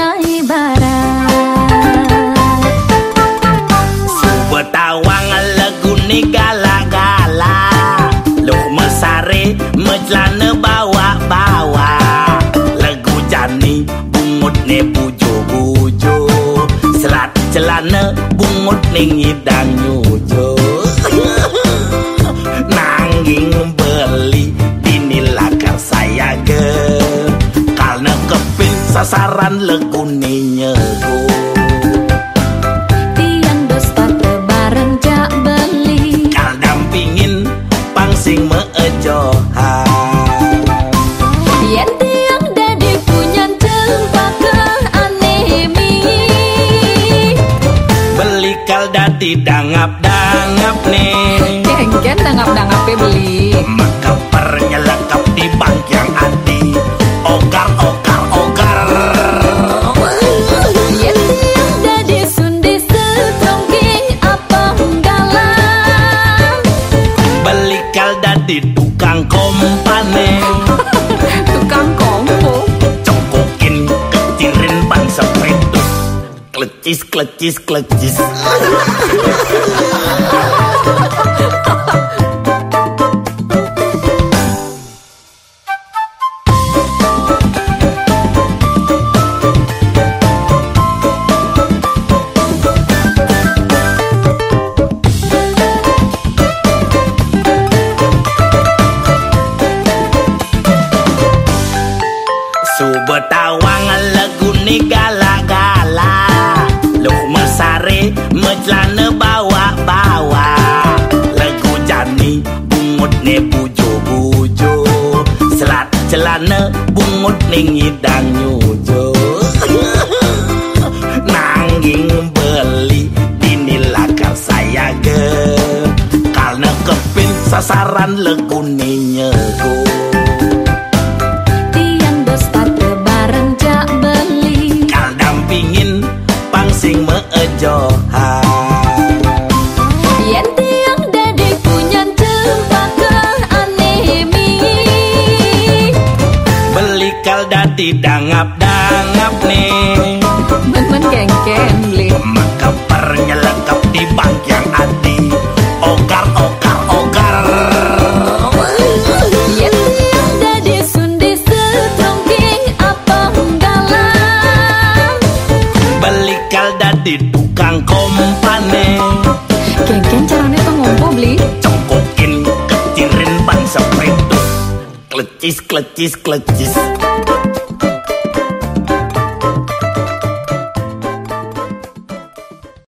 Nyai Barat Subetawang leguni gala-gala Luh mesare mejlane bawa-bawa Legu jani bungut ne bujo-bujo Selat celana bungut ne ngidang nyuh sasaran legune nyego. Tiang dosta tebaran jak beli. Kal dampingin meejohan ke anemi. Beli kal dadi dangap dangap nih dadi tukang kompane tukang kompo cokokin kecirin ban sepedut klecis klecis klecis Subetawang lagu ni gala-gala. Luh mesare mejlana bawa-bawa. Lagu jani bungut bujo-bujo. Selat celana bungut ne ngidang nyujo. Nanging beli dinilakar saya ge Karena kepin sasaran lagu kal dadi dangap dangap nih men-men kengken beli maka pernyelengkap di bank yang adi. Ogar ogar ogar. Yen tiang dadi sundi setrongking apa galang beli kal dadi tukang kompane. Kengken carane pengompo beli cokokin kecirin ban sepedut klecis klecis klecis